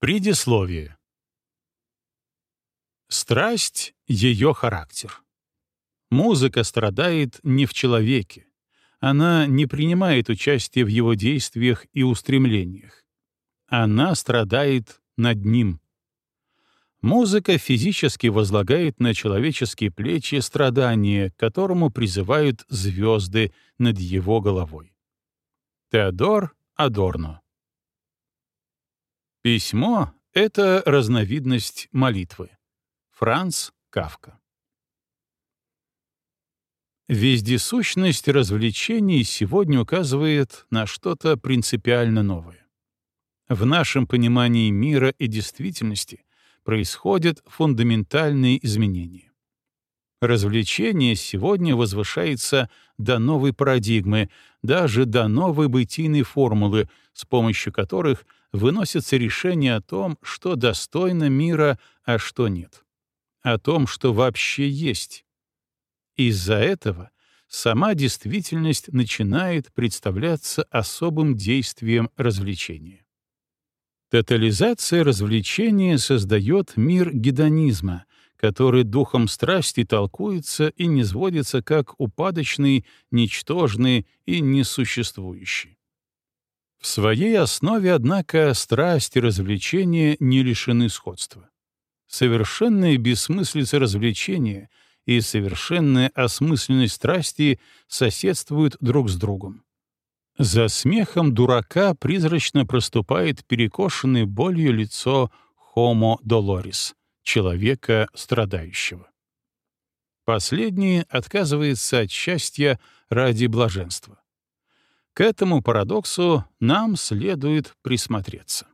Предисловие. Страсть — ее характер. Музыка страдает не в человеке. Она не принимает участия в его действиях и устремлениях. Она страдает над ним. Музыка физически возлагает на человеческие плечи страдания, которому призывают звезды над его головой. Теодор Адорно Письмо — это разновидность молитвы. Франц Кавка. Вездесущность развлечений сегодня указывает на что-то принципиально новое. В нашем понимании мира и действительности происходят фундаментальные изменения. Развлечение сегодня возвышается до новой парадигмы, даже до новой бытийной формулы, с помощью которых — выносится решение о том, что достойно мира, а что нет. О том, что вообще есть. Из-за этого сама действительность начинает представляться особым действием развлечения. Тотализация развлечения создает мир гедонизма, который духом страсти толкуется и не сводится как упадочный, ничтожный и несуществующий. В своей основе, однако, страсть и развлечения не лишены сходства. Совершенная бессмыслица развлечения и совершенная осмысленность страсти соседствуют друг с другом. За смехом дурака призрачно проступает перекошенное болью лицо Homo Dolores, человека страдающего. Последний отказывается от счастья ради блаженства. К этому парадоксу нам следует присмотреться.